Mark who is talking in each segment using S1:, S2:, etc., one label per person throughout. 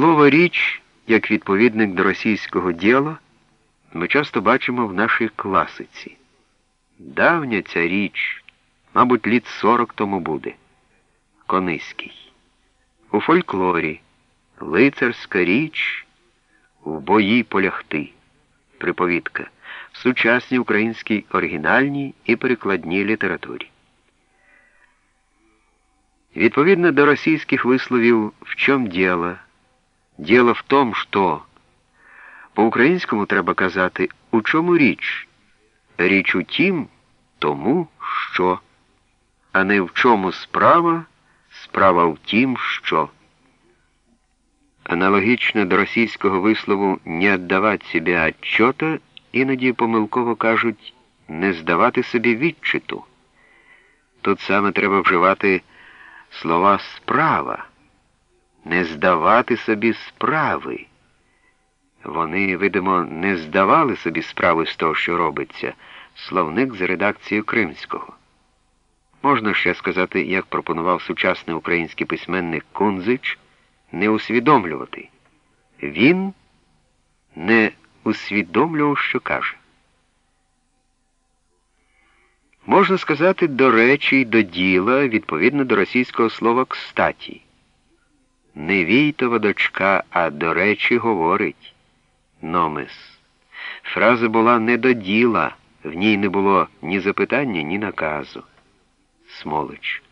S1: Слово річ, як відповідник до російського діла, ми часто бачимо в нашій класиці. Давня ця річ, мабуть, літ сорок тому буде. Кониський. У фольклорі лицарська річ в бої полягти. Приповідка в сучасній українській оригінальній і перекладній літературі. Відповідно до російських висловів в чому діло? Діло в тому, що по-українському треба казати, у чому річ? Річ у тім, тому що, а не в чому справа, справа в тім, що. Аналогічно до російського вислову не віддавати собі отчета, іноді помилково кажуть не здавати собі відчиту. Тут саме треба вживати слова справа, не здавати собі справи. Вони, видимо, не здавали собі справи з того, що робиться, словник за редакцією Кримського. Можна ще сказати, як пропонував сучасний український письменник Кунзич, не усвідомлювати. Він не усвідомлював, що каже. Можна сказати до речі й до діла відповідно до російського слова кстаті. Не війтова дочка, а до речі говорить. Номес. Фраза була не до діла, в ній не було ні запитання, ні наказу. Смолич.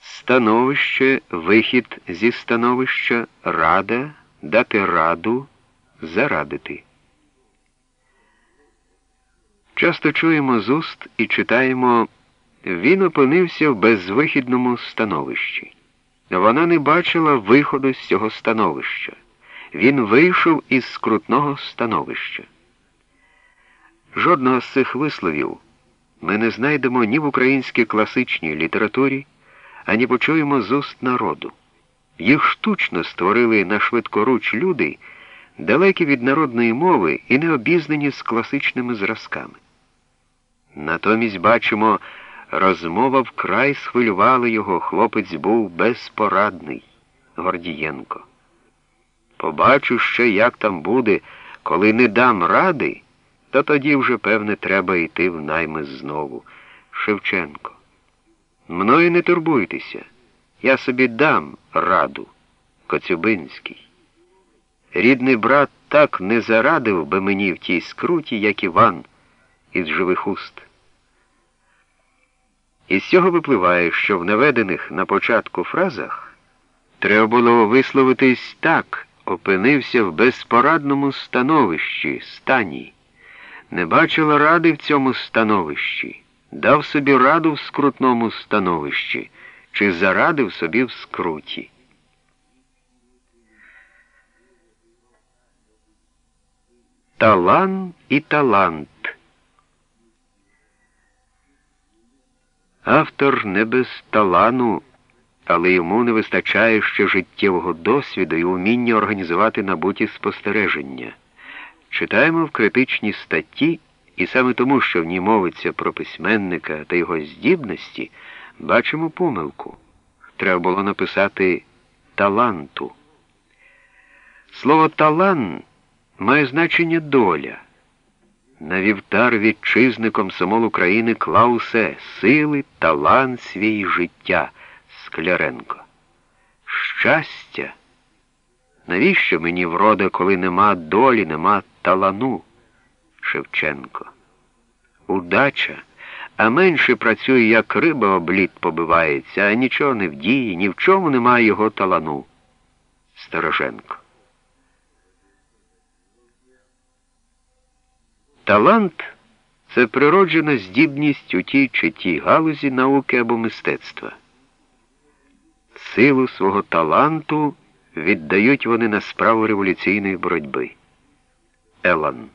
S1: Становище, вихід зі становища, рада, дати раду, зарадити. Часто чуємо з уст і читаємо, він опинився в безвихідному становищі. Вона не бачила виходу з цього становища. Він вийшов із скрутного становища. Жодного з цих висловів ми не знайдемо ні в українській класичній літературі, ані почуємо з уст народу. Їх штучно створили на швидкоруч люди, далекі від народної мови і не обізнані з класичними зразками. Натомість бачимо, розмова вкрай схвилювала його, хлопець був безпорадний, Гордієнко. Побачу ще, як там буде, коли не дам ради, то тоді вже, певне, треба йти в найми знову. Шевченко. Мною не турбуйтеся, я собі дам раду, Коцюбинський. Рідний брат так не зарадив би мені в тій скруті, як Іван із живих уст. Із цього випливає, що в наведених на початку фразах треба було висловитись так, опинився в безпорадному становищі, стані, не бачила ради в цьому становищі, дав собі раду в скрутному становищі, чи зарадив собі в скруті. Талан і талант. Автор не без талану, але йому не вистачає ще життєвого досвіду і уміння організувати набуті спостереження. Читаємо в критичній статті, і саме тому, що в ній мовиться про письменника та його здібності, бачимо помилку. Треба було написати таланту. Слово талан має значення доля. На вівтар вітчизни комсомол України клав усе сили, талант свій життя Скляренко. Щастя. Навіщо мені врода, коли нема долі, нема талану? Шевченко. Удача, а менше працює, як риба обліт побивається, а нічого не вдіє, ні в чому немає його талану. Стороженко. Талант це природжена здібність у тій чи тій галузі науки або мистецтва. Силу свого таланту віддають вони на справу революційної боротьби. Елан